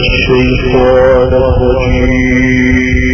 الشيطان الرجيم.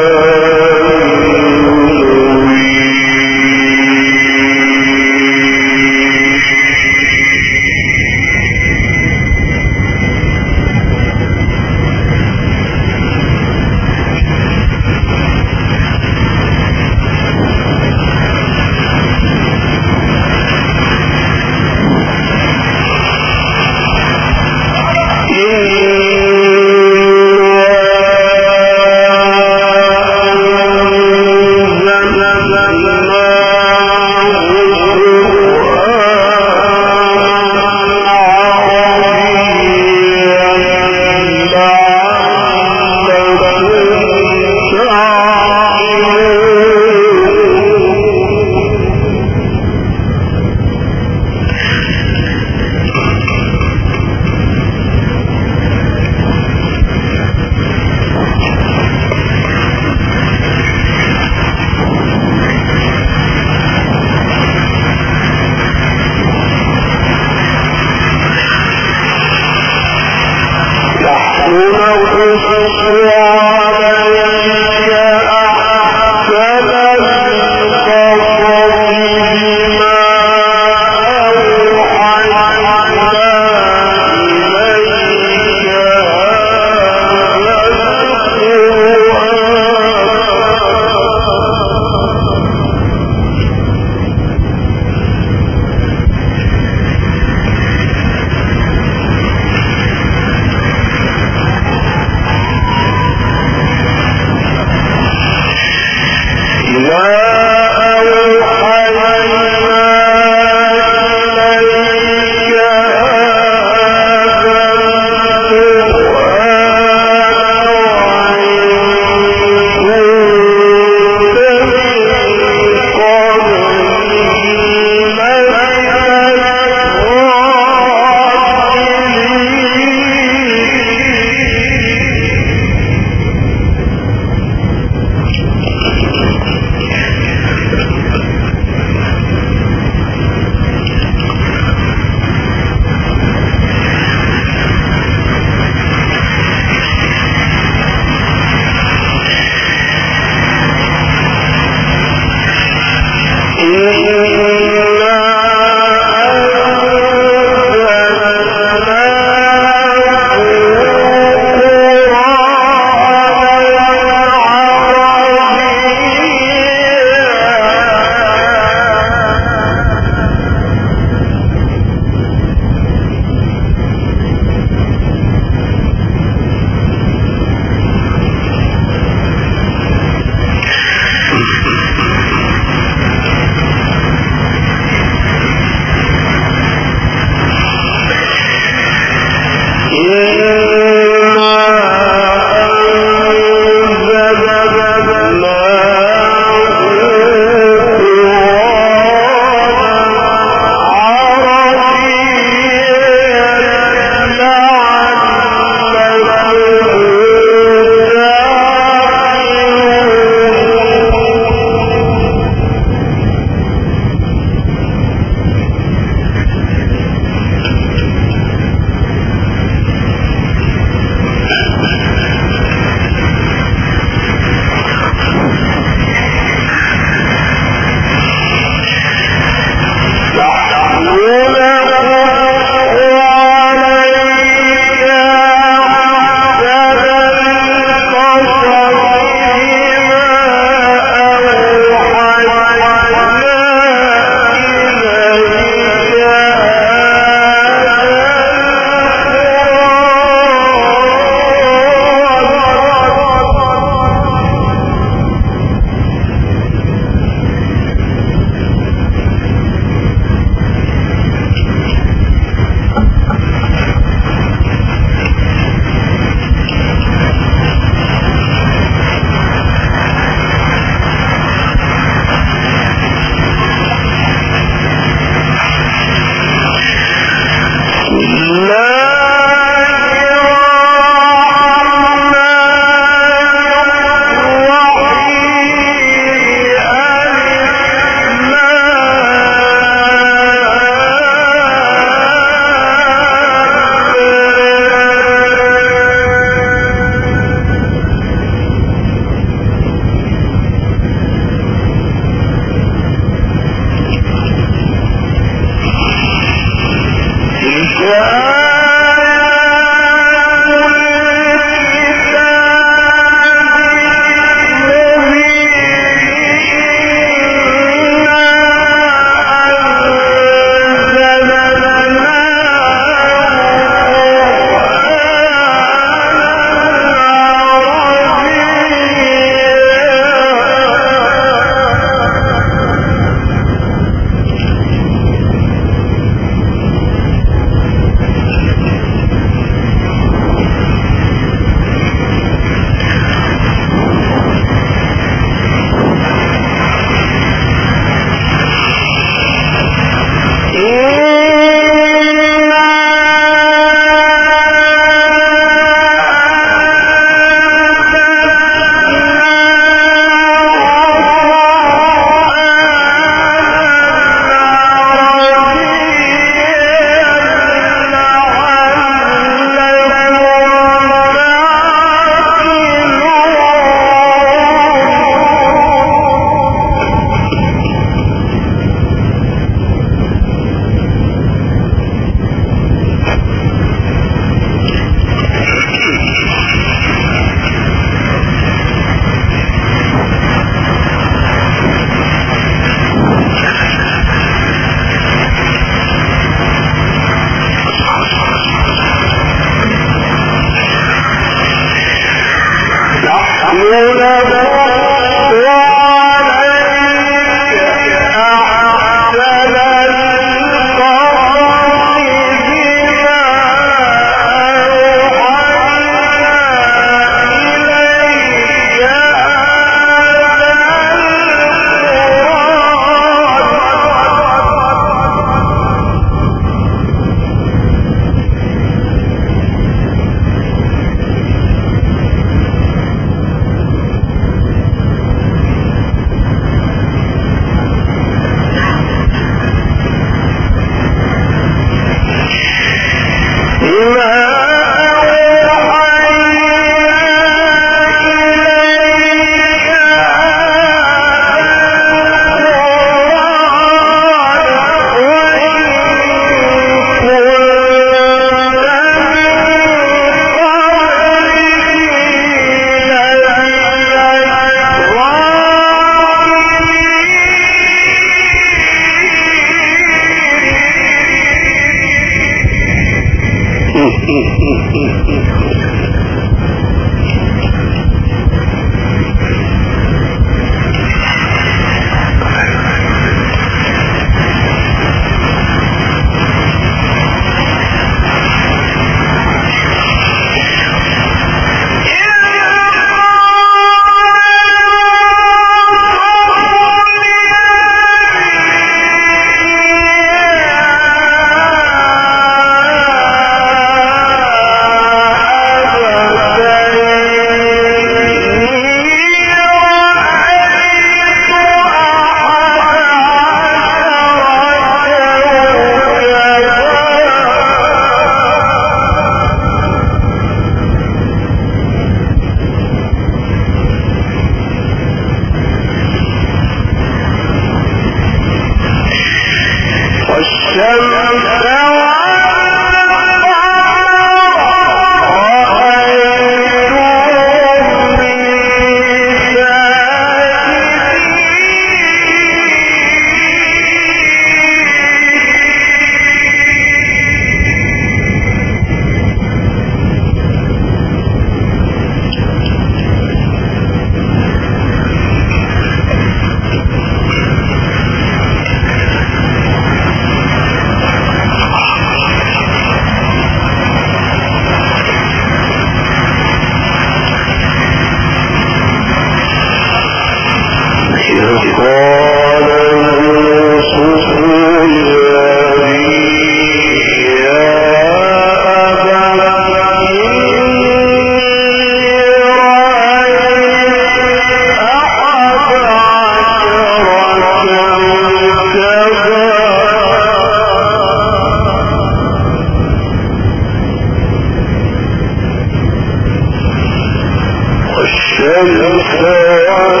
كالخوان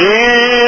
الرجيم